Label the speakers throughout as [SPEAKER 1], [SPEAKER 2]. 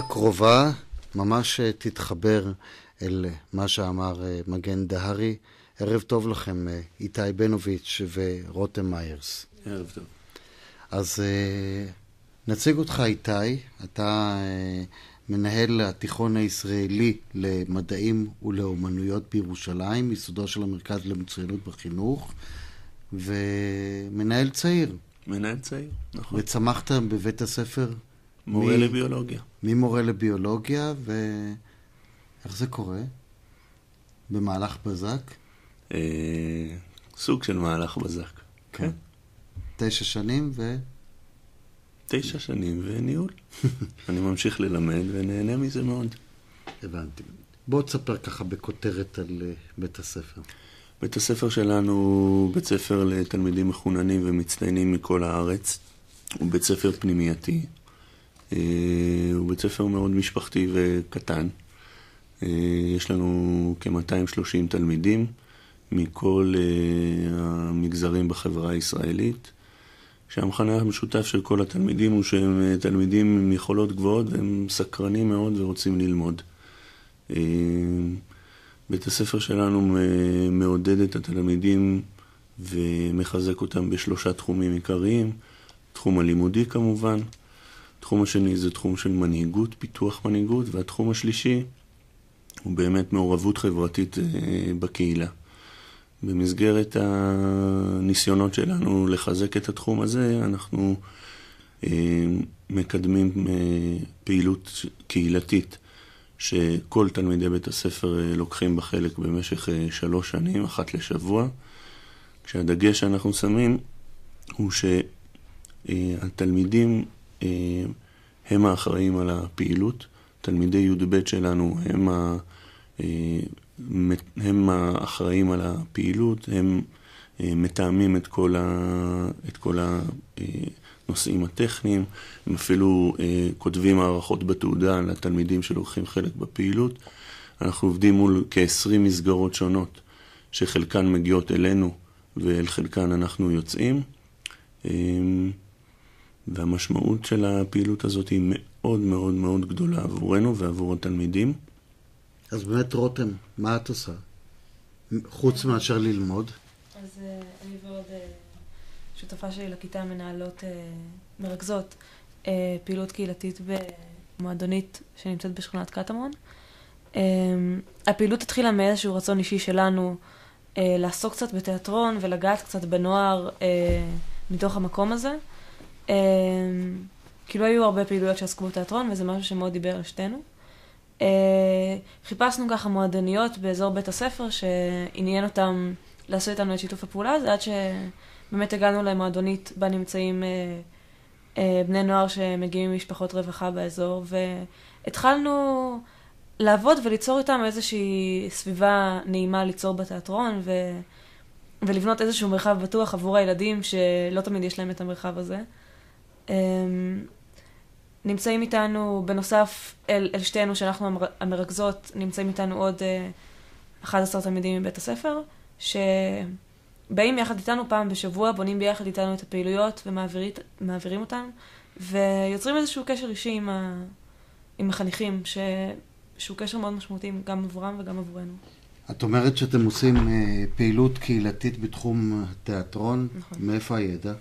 [SPEAKER 1] הקרובה ממש תתחבר אל מה שאמר מגן דהרי. ערב טוב לכם, איתי בנוביץ' ורותם מיירס.
[SPEAKER 2] ערב טוב.
[SPEAKER 1] אז נציג אותך, איתי. אתה מנהל התיכון הישראלי למדעים ולאומנויות בירושלים, יסודו של המרכז למצוינות בחינוך, ומנהל צעיר.
[SPEAKER 2] מנהל צעיר, נכון.
[SPEAKER 1] וצמחת בבית הספר?
[SPEAKER 2] מורה מ... לביולוגיה.
[SPEAKER 1] ממורה לביולוגיה, ואיך זה קורה? במהלך בזק?
[SPEAKER 2] אה, סוג של מהלך בזק, כן. כן.
[SPEAKER 1] תשע שנים ו...
[SPEAKER 2] תשע שנים וניהול. אני ממשיך ללמד ונהנה מזה מאוד.
[SPEAKER 1] הבנתי. בוא תספר ככה בכותרת על אה, בית הספר.
[SPEAKER 2] בית הספר שלנו הוא בית ספר לתלמידים מחוננים ומצטיינים מכל הארץ. הוא בית ספר פנימייתי. אה, הוא בית ספר מאוד משפחתי וקטן. אה, יש לנו כ-230 תלמידים מכל המגזרים בחברה הישראלית. שהמכנה המשותף של כל התלמידים הוא שהם אה, תלמידים עם יכולות גבוהות והם סקרנים מאוד ורוצים ללמוד. אה, בית הספר שלנו אה, מעודד את התלמידים ומחזק אותם בשלושה תחומים עיקריים. תחום הלימודי כמובן, התחום השני זה תחום של מנהיגות, פיתוח מנהיגות, והתחום השלישי הוא באמת מעורבות חברתית בקהילה. במסגרת הניסיונות שלנו לחזק את התחום הזה, אנחנו אה, מקדמים אה, פעילות קהילתית שכל תלמידי בית הספר אה, לוקחים בה חלק במשך שלוש שנים, אחת לשבוע, כשהדגש שאנחנו שמים הוא שהתלמידים הם האחראים על הפעילות, תלמידי י"ב שלנו הם ה... הם האחראים על הפעילות, הם אה, מתאמים את כל, ה, את כל הנושאים הטכניים, הם אפילו אה, כותבים הערכות בתעודה לתלמידים שלוקחים חלק בפעילות. אנחנו עובדים מול כ-20 מסגרות שונות, שחלקן מגיעות אלינו ואל חלקן אנחנו יוצאים. והמשמעות של הפעילות הזאת היא מאוד מאוד מאוד גדולה עבורנו ועבור התלמידים.
[SPEAKER 1] אז באמת, רותם, מה את עושה? חוץ מאשר ללמוד?
[SPEAKER 3] אז אה, אני ועוד אה, שותפה שלי לכיתה מנהלות, אה, מרכזות פעילות קהילתית במועדונית שנמצאת בשכונת קטמון. הפעילות התחילה מאיזשהו רצון אישי שלנו לעסוק קצת בתיאטרון ולגעת קצת בנוער מתוך המקום הזה. כאילו היו הרבה פעילויות שעסקו בתיאטרון וזה משהו שמאוד דיבר על שתינו. אה, חיפשנו ככה מועדוניות באזור בית הספר שעניין אותם לעשות איתנו את שיתוף הפעולה הזה, עד שבאמת הגענו למועדונית בה נמצאים אה, אה, בני נוער שמגיעים ממשפחות רווחה באזור, והתחלנו לעבוד וליצור איתם איזושהי סביבה נעימה ליצור בתיאטרון, ו... ולבנות איזשהו מרחב בטוח עבור הילדים שלא תמיד יש להם את המרחב הזה. נמצאים איתנו, בנוסף אל, אל שתינו, שאנחנו המרכזות, נמצאים איתנו עוד uh, 11 תלמידים מבית הספר, שבאים יחד איתנו פעם בשבוע, בונים ביחד איתנו את הפעילויות ומעבירים אותן, ויוצרים איזשהו קשר אישי עם, ה, עם החניכים, ש, שהוא קשר מאוד משמעותי גם עבורם וגם עבורנו.
[SPEAKER 1] את אומרת שאתם עושים uh, פעילות קהילתית בתחום התיאטרון, נכון. מאיפה הידע?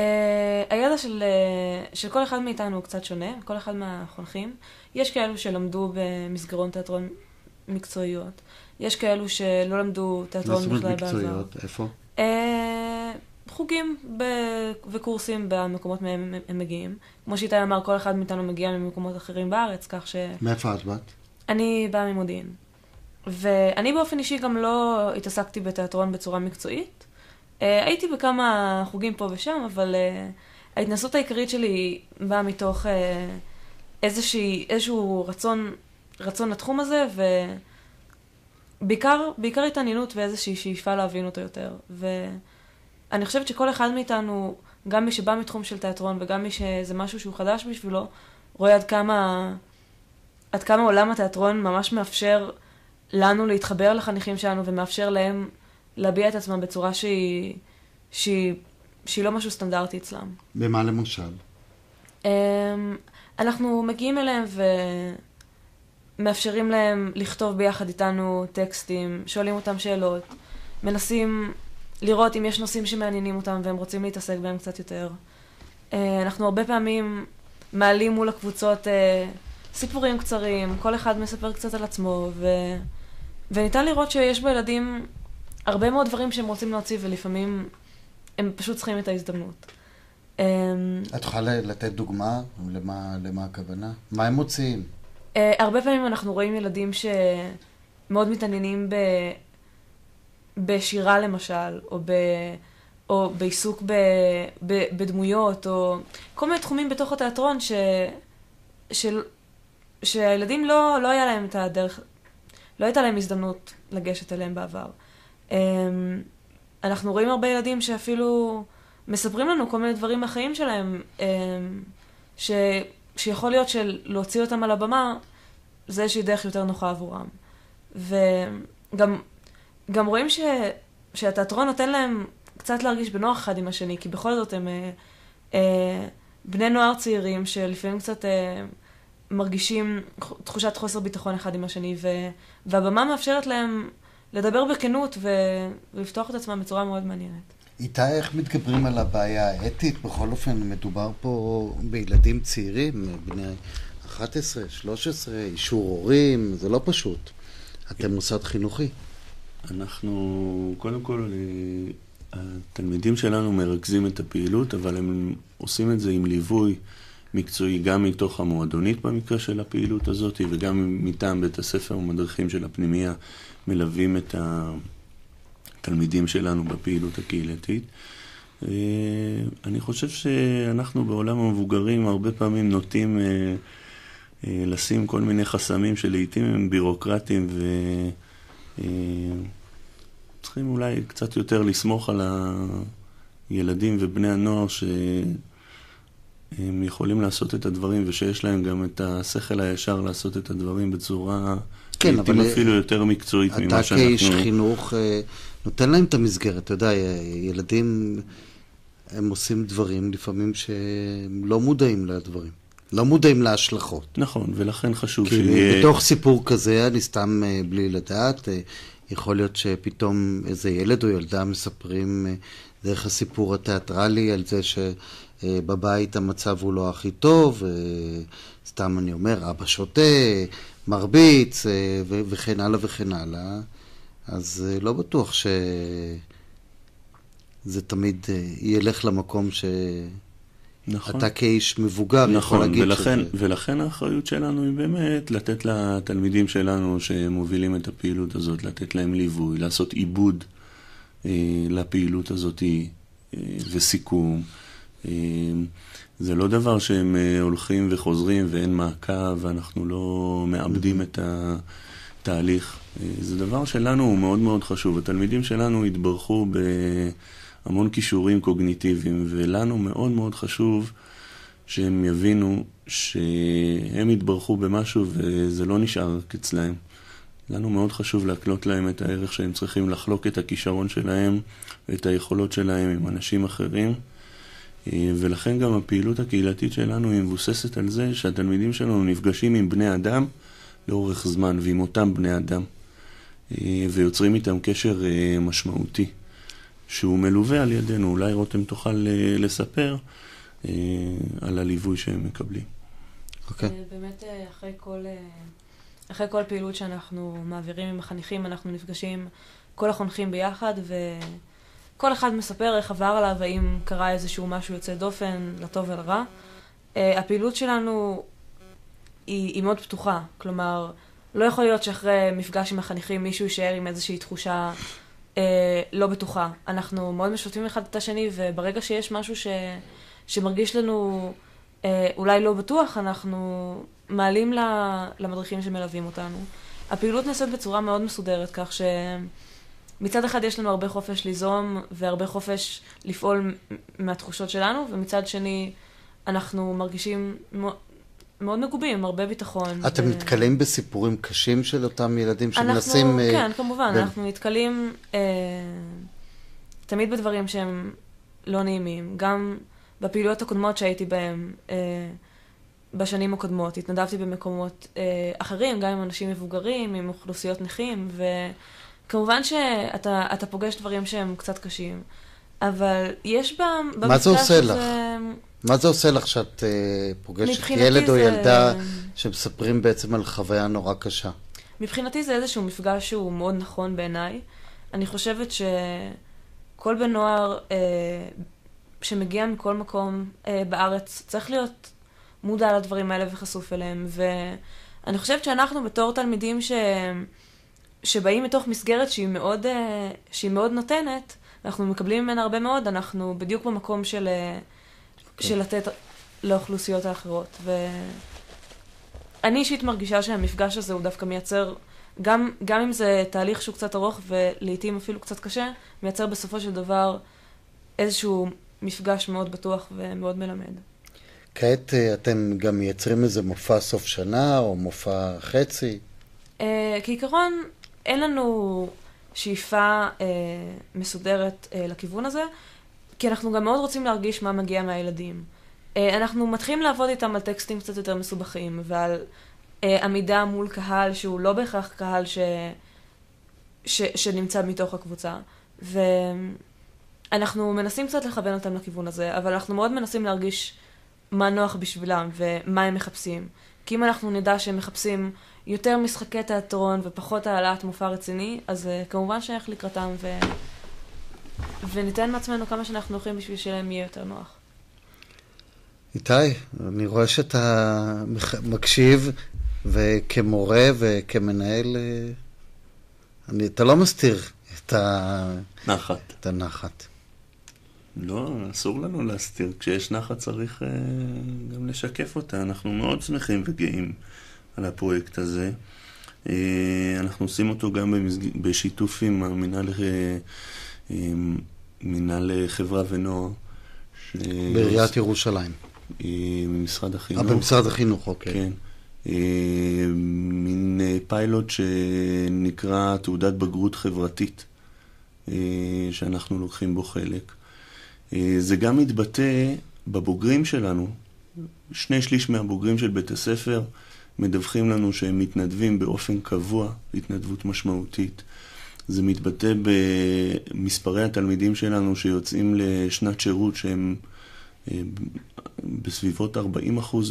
[SPEAKER 3] Uh, הידע של, uh, של כל אחד מאיתנו הוא קצת שונה, כל אחד מהחונכים. יש כאלו שלמדו במסגרון תיאטרון מקצועיות, יש כאלו שלא למדו תיאטרון בכלל בעבר. מה זאת אומרת מקצועיות?
[SPEAKER 1] איפה?
[SPEAKER 3] Uh, חוגים ב- וקורסים במקומות מהם הם מגיעים. כמו שאיתי אמר, כל אחד מאיתנו מגיע ממקומות אחרים בארץ, כך ש...
[SPEAKER 1] מאיפה את באת?
[SPEAKER 3] אני באה ממודיעין. ואני באופן אישי גם לא התעסקתי בתיאטרון בצורה מקצועית. Uh, הייתי בכמה חוגים פה ושם, אבל uh, ההתנסות העיקרית שלי באה מתוך uh, איזושהי, איזשהו רצון, רצון לתחום הזה, ובעיקר בעיקר התעניינות ואיזושהי שאיפה להבין אותו יותר. ואני חושבת שכל אחד מאיתנו, גם מי שבא מתחום של תיאטרון וגם מי שזה משהו שהוא חדש בשבילו, רואה עד כמה, עד כמה עולם התיאטרון ממש מאפשר לנו להתחבר לחניכים שלנו ומאפשר להם להביע את עצמם בצורה שהיא, שהיא, שהיא לא משהו סטנדרטי אצלם.
[SPEAKER 1] במה למשל?
[SPEAKER 3] אמ, אנחנו מגיעים אליהם ומאפשרים להם לכתוב ביחד איתנו טקסטים, שואלים אותם שאלות, מנסים לראות אם יש נושאים שמעניינים אותם והם רוצים להתעסק בהם קצת יותר. אה, אנחנו הרבה פעמים מעלים מול הקבוצות אה, סיפורים קצרים, כל אחד מספר קצת על עצמו, ו... וניתן לראות שיש בילדים הרבה מאוד דברים שהם רוצים להוציא, ולפעמים הם פשוט צריכים את ההזדמנות. אמ,
[SPEAKER 1] את יכולה לתת דוגמה למה, למה הכוונה? מה הם מוציאים?
[SPEAKER 3] Uh, הרבה פעמים אנחנו רואים ילדים שמאוד מתעניינים ב... בשירה למשל, או, ב... או בעיסוק ב... ב... בדמויות, או כל מיני תחומים בתוך התיאטרון ש... של... שהילדים לא, לא היה להם את הדרך, לא הייתה להם הזדמנות לגשת אליהם בעבר. Um, אנחנו רואים הרבה ילדים שאפילו מספרים לנו כל מיני דברים מהחיים שלהם, um, ש... שיכול להיות שלהוציא אותם על הבמה זה איזושהי דרך יותר נוחה עבורם. וגם גם רואים ש... שהתיאטרון נותן להם קצת להרגיש בנוח אחד עם השני, כי בכל זאת הם אה, אה, בני נוער צעירים שלפעמים קצת אה, מרגישים תחושת חוסר ביטחון אחד עם השני, ו... והבמה מאפשרת להם לדבר בכנות ו... ולפתוח את עצמם בצורה מאוד מעניינת.
[SPEAKER 1] איתי, איך מתגברים על הבעיה האתית? בכל אופן, מדובר פה בילדים צעירים, בני 11, 13, אישור הורים, זה לא פשוט. אתם מוסד חינוכי.
[SPEAKER 2] אנחנו, קודם כל, אה, התלמידים שלנו מרכזים את הפעילות, אבל הם עושים את זה עם ליווי מקצועי גם מתוך המועדונית במקרה של הפעילות הזאת, וגם מטעם בית הספר ומדריכים של הפנימייה מלווים את התלמידים שלנו בפעילות הקהילתית. אה, אני חושב שאנחנו בעולם המבוגרים הרבה פעמים נוטים אה, לשים כל מיני חסמים שלעיתים הם בירוקרטיים ו... צריכים אולי קצת יותר לסמוך על הילדים ובני הנוער שהם יכולים לעשות את הדברים ושיש להם גם את השכל הישר לעשות את הדברים בצורה,
[SPEAKER 1] כן, אבל
[SPEAKER 2] אפילו יותר מקצועית
[SPEAKER 1] ממה שאנחנו... אתה כאיש חינוך אה, נותן להם את המסגרת, אתה יודע, ילדים, הם עושים דברים לפעמים שהם לא מודעים לדברים. לא מודעים להשלכות.
[SPEAKER 2] נכון, ולכן חשוב
[SPEAKER 1] כי שיהיה... כי בתוך סיפור כזה, אני סתם אה, בלי לדעת, אה, יכול להיות שפתאום איזה ילד או ילדה מספרים אה, דרך הסיפור התיאטרלי על זה שבבית המצב הוא לא הכי טוב, סתם אני אומר, אבא שותה, מרביץ וכן הלאה וכן הלאה, אז לא בטוח שזה תמיד ילך למקום ש... נכון. אתה כאיש מבוגר
[SPEAKER 2] נכון,
[SPEAKER 1] יכול להגיד
[SPEAKER 2] ולכן, שזה... ולכן האחריות שלנו היא באמת לתת לתלמידים שלנו שמובילים את הפעילות הזאת, לתת להם ליווי, לעשות עיבוד אה, לפעילות הזאת אה, וסיכום. אה, זה לא דבר שהם אה, הולכים וחוזרים ואין מעקב ואנחנו לא מאבדים mm-hmm. את התהליך. אה, זה דבר שלנו הוא מאוד מאוד חשוב. התלמידים שלנו התברכו ב... המון כישורים קוגניטיביים, ולנו מאוד מאוד חשוב שהם יבינו שהם יתברכו במשהו וזה לא נשאר אצלהם. לנו מאוד חשוב להקנות להם את הערך שהם צריכים לחלוק את הכישרון שלהם ואת היכולות שלהם עם אנשים אחרים. ולכן גם הפעילות הקהילתית שלנו היא מבוססת על זה שהתלמידים שלנו נפגשים עם בני אדם לאורך זמן ועם אותם בני אדם ויוצרים איתם קשר משמעותי. שהוא מלווה על ידינו. אולי רותם תוכל אה, לספר אה, על הליווי שהם מקבלים.
[SPEAKER 3] אוקיי. Okay. אה, באמת, אחרי כל, אחרי כל פעילות שאנחנו מעבירים עם החניכים, אנחנו נפגשים כל החונכים ביחד, וכל אחד מספר איך עבר עליו, האם קרה איזשהו משהו יוצא דופן, לטוב ולרע. הפעילות שלנו היא, היא מאוד פתוחה, כלומר, לא יכול להיות שאחרי מפגש עם החניכים מישהו יישאר עם איזושהי תחושה אה, לא בטוחה. אנחנו מאוד משתפים אחד את השני, וברגע שיש משהו ש, שמרגיש לנו אה, אולי לא בטוח, אנחנו מעלים למדריכים שמלווים אותנו. הפעילות נעשית בצורה מאוד מסודרת, כך שמצד אחד יש לנו הרבה חופש ליזום והרבה חופש לפעול מהתחושות שלנו, ומצד שני אנחנו מרגישים מאוד מגובים, הרבה ביטחון.
[SPEAKER 1] אתם ו... נתקלים בסיפורים קשים של אותם ילדים שמנסים... אנחנו,
[SPEAKER 3] uh, כן, כמובן, ו... אנחנו נתקלים uh, תמיד בדברים שהם לא נעימים. גם בפעילויות הקודמות שהייתי בהן אה, בשנים הקודמות. התנדבתי במקומות אה, אחרים, גם עם אנשים מבוגרים, עם אוכלוסיות נכים, וכמובן שאתה פוגש דברים שהם קצת קשים, אבל יש בם,
[SPEAKER 1] מה זה עושה לך? מה זה עושה לך שאת uh, פוגשת ילד. או ילדה שמספרים בעצם על חוויה נורא קשה?
[SPEAKER 3] מבחינתי זה איזשהו מפגש שהוא מאוד נכון בעיניי. אני חושבת שכל בן נוער אה, שמגיע מכל מקום אה, בארץ צריך להיות מודע לדברים האלה וחשוף אליהם. ואני חושבת שאנחנו בתור תלמידים ש... שבאים מתוך מסגרת שהיא מאוד, אה, שהיא מאוד נותנת, אנחנו מקבלים ממנה הרבה מאוד, אנחנו בדיוק במקום של, okay. אוקיי. של לתת לאוכלוסיות האחרות. ואני אישית מרגישה שהמפגש הזה הוא דווקא מייצר גם, גם אם זה תהליך שהוא קצת ארוך ולעיתים אפילו קצת קשה, מייצר בסופו של דבר איזשהו מפגש מאוד בטוח ומאוד מלמד.
[SPEAKER 1] כעת אה, אתם גם מייצרים איזה מופע סוף שנה או מופע חצי?
[SPEAKER 3] Uh, כעיקרון, אין לנו שאיפה uh, מסודרת uh, לכיוון הזה, כי אנחנו גם מאוד רוצים להרגיש מה מגיע מהילדים. Uh, אנחנו מתחילים לעבוד איתם על טקסטים קצת יותר מסובכים ועל אה, עמידה מול קהל שהוא לא בהכרח קהל ש... ש... שנמצא מתוך הקבוצה. ואנחנו מנסים קצת לכוון אותם לכיוון הזה, אבל אנחנו מאוד מנסים להרגיש מה נוח בשבילם ומה הם מחפשים. כי אם אנחנו נדע שהם מחפשים יותר משחקי תיאטרון ופחות העלאת מופע רציני, אז uh, כמובן שאנחנו לקראתם ו... וניתן מעצמנו כמה שאנחנו יכולים בשביל שלהם יהיה יותר נוח.
[SPEAKER 1] איתי, אני רואה שאתה מקשיב וכמורה וכמנהל, אה, אני, אתה לא מסתיר את
[SPEAKER 2] הנחת.
[SPEAKER 1] את הנחת.
[SPEAKER 2] לא, אסור לנו להסתיר. כשיש נחת צריך uh, גם לשקף אותה. אנחנו מאוד שמחים וגאים על הפרויקט הזה. Uh, אנחנו עושים אותו גם במסג... בשיתוף עם המינהל uh, מינהל חברה ונוער.
[SPEAKER 1] ש... בעיריית ירושלים.
[SPEAKER 2] ממשרד החינוך.
[SPEAKER 1] אה, במשרד החינוך, אוקיי.
[SPEAKER 2] כן. אה, מין אה, פיילוט שנקרא תעודת בגרות חברתית, אה, שאנחנו לוקחים בו חלק. זה גם מתבטא בבוגרים שלנו. שני שליש מהבוגרים של בית הספר מדווחים לנו שהם מתנדבים באופן קבוע, התנדבות משמעותית. זה מתבטא במספרי התלמידים שלנו שיוצאים לשנת שירות שהם בסביבות 40%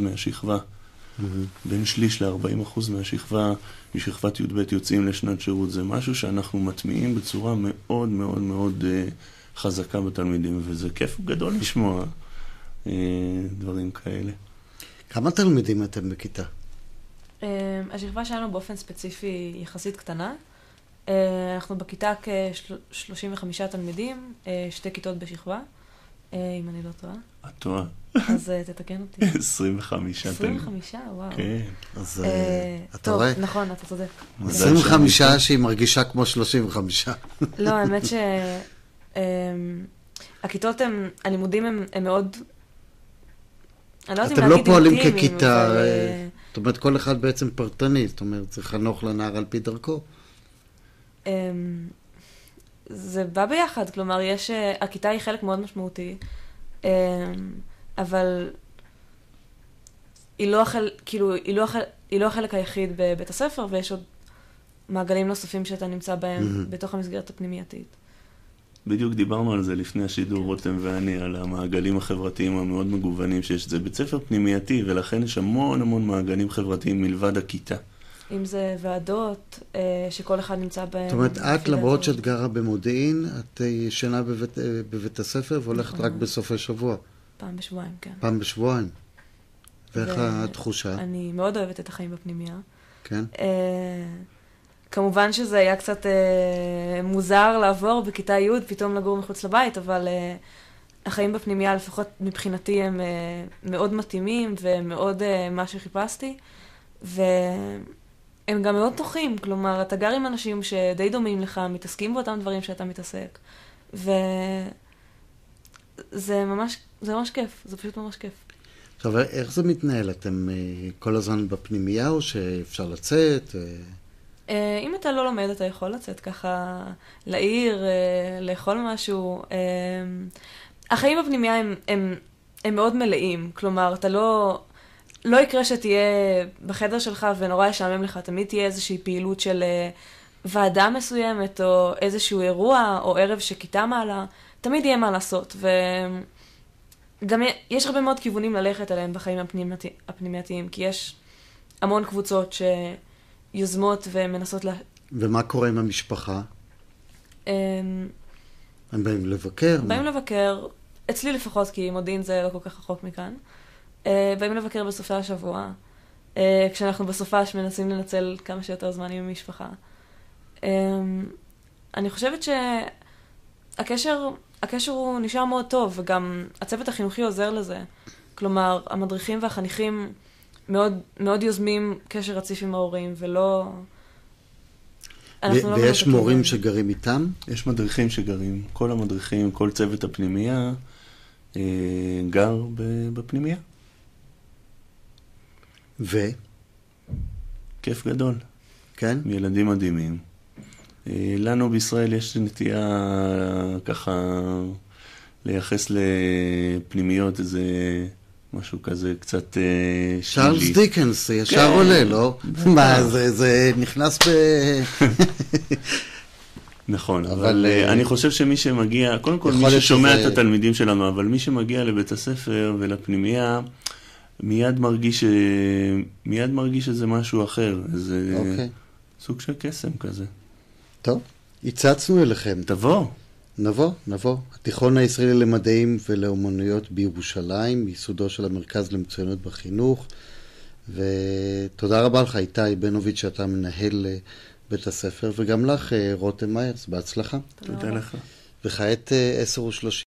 [SPEAKER 2] מהשכבה. Mm-hmm. בין שליש ל-40 אחוז מהשכבה, משכבת י"ב יוצאים לשנת שירות. זה משהו שאנחנו מטמיעים בצורה מאוד מאוד מאוד uh, חזקה בתלמידים, וזה כיף גדול לשמוע uh, דברים כאלה.
[SPEAKER 1] כמה תלמידים אתם בכיתה?
[SPEAKER 3] Uh, השכבה שלנו באופן ספציפי יחסית קטנה. Uh, אנחנו בכיתה כ-35 תלמידים, uh, שתי כיתות בשכבה, uh, אם אני לא טועה.
[SPEAKER 2] את טועה.
[SPEAKER 3] אז אה, תתקן אותי.
[SPEAKER 2] 25.
[SPEAKER 3] 25, וואו.
[SPEAKER 2] כן.
[SPEAKER 1] אז אה, אה, אתה רואה?
[SPEAKER 3] טוב, נכון, אתה צודק.
[SPEAKER 1] 25 שהיא מרגישה כמו 35.
[SPEAKER 3] לא, האמת שהכיתות הם, הלימודים הם מאוד... אני לא יודעת אם
[SPEAKER 1] להגיד אתם לא פועלים ככיתה, זאת אומרת, כל אחד בעצם פרטני, זאת אומרת, זה חנוך לנער על פי דרכו.
[SPEAKER 3] אמ, זה בא ביחד, כלומר, יש, הכיתה היא חלק מאוד משמעותי. אמ, אבל היא לא, החל, כאילו, היא, לא החל, היא לא החלק היחיד בבית הספר, ויש עוד מעגלים נוספים שאתה נמצא בהם mm-hmm. בתוך המסגרת הפנימייתית.
[SPEAKER 2] בדיוק דיברנו על זה לפני השידור, רותם ואני, על המעגלים החברתיים המאוד מגוונים שיש. זה בית ספר פנימייתי, ולכן יש המון המון מעגלים חברתיים מלבד הכיתה.
[SPEAKER 3] אם זה ועדות, אה, שכל אחד נמצא בהם.
[SPEAKER 1] זאת אומרת, את, למרות שאת גרה במודיעין, את ישנה בבית, אה, בבית הספר והולכת נכון. רק בסופי שבוע.
[SPEAKER 3] פעם בשבועיים, כן.
[SPEAKER 1] פעם בשבועיים. ואיך ו... התחושה?
[SPEAKER 3] אני מאוד אוהבת את החיים בפנימייה.
[SPEAKER 1] כן?
[SPEAKER 3] כמובן שזה היה קצת uh, מוזר לעבור בכיתה י' פתאום לגור מחוץ לבית, אבל uh, החיים בפנימייה, לפחות מבחינתי, הם uh, מאוד מתאימים ומאוד uh, מה שחיפשתי. והם גם מאוד תוחים, כלומר, אתה גר עם אנשים שדי דומים לך, מתעסקים באותם דברים שאתה מתעסק. ו... זה ממש, זה ממש כיף, זה פשוט ממש כיף.
[SPEAKER 1] עכשיו, איך זה מתנהל? אתם uh, כל הזמן בפנימייה או שאפשר לצאת? Uh...
[SPEAKER 3] אם אתה לא לומד, אתה יכול לצאת ככה לעיר, uh, לאכול משהו. Uh, החיים בפנימייה הם, הם הם מאוד מלאים. כלומר, אתה לא... לא יקרה שתהיה בחדר שלך ונורא ישעמם לך, תמיד תהיה איזושהי פעילות של אה, ועדה מסוימת, או איזשהו אירוע, או ערב שכיתה מעלה, תמיד יהיה מה לעשות. וגם יש הרבה מאוד כיוונים ללכת עליהם בחיים הפנימייתי, הפנימייתיים, כי יש המון קבוצות שיוזמות ומנסות לה...
[SPEAKER 1] ומה קורה עם המשפחה?
[SPEAKER 3] אמ,
[SPEAKER 1] הם באים לבקר?
[SPEAKER 3] באים לבקר, אצלי לפחות, כי מודיעין זה לא כל כך רחוק מכאן. אה, באים לבקר בסופי השבוע, אה, כשאנחנו בסופש מנסים לנצל כמה שיותר זמן עם המשפחה. אה, אני חושבת שהקשר הקשר הוא נשאר מאוד טוב, וגם הצוות החינוכי עוזר לזה. כלומר, המדריכים והחניכים מאוד, מאוד יוזמים קשר רציף עם ההורים, ולא...
[SPEAKER 1] לא ויש מורים שגרים איתם?
[SPEAKER 2] יש מדריכים שגרים. כל המדריכים, כל צוות הפנימייה גר בפנימייה.
[SPEAKER 1] ו?
[SPEAKER 2] כיף גדול.
[SPEAKER 1] כן?
[SPEAKER 2] ילדים מדהימים. אה, לנו בישראל יש נטייה ככה לייחס לפנימיות איזה משהו כזה קצת
[SPEAKER 1] שלילי. צ'ארלס דיקנס, זה ישר כן. עולה, לא? מה, זה, זה נכנס ב...
[SPEAKER 2] נכון, אבל, אבל uh, אני חושב שמי שמגיע, קודם כל מי ששומע שזה... את התלמידים שלנו, אבל מי שמגיע לבית הספר ולפנימייה, מיד מרגיש, מיד מרגיש שזה משהו אחר, איזה okay. אוקיי. סוג של קסם כזה.
[SPEAKER 1] טוב, הצצנו אליכם.
[SPEAKER 2] תבוא.
[SPEAKER 1] נבוא, נבוא. התיכון הישראלי למדעים ולאומנויות בירושלים, ייסודו של המרכז למצוינות בחינוך. ותודה רבה לך, איתי בנוביץ', שאתה מנהל אה, בית הספר, וגם לך, אה, רותם מיירס, בהצלחה.
[SPEAKER 2] תודה, תודה לך.
[SPEAKER 1] וכעת 10 אה, ו-30.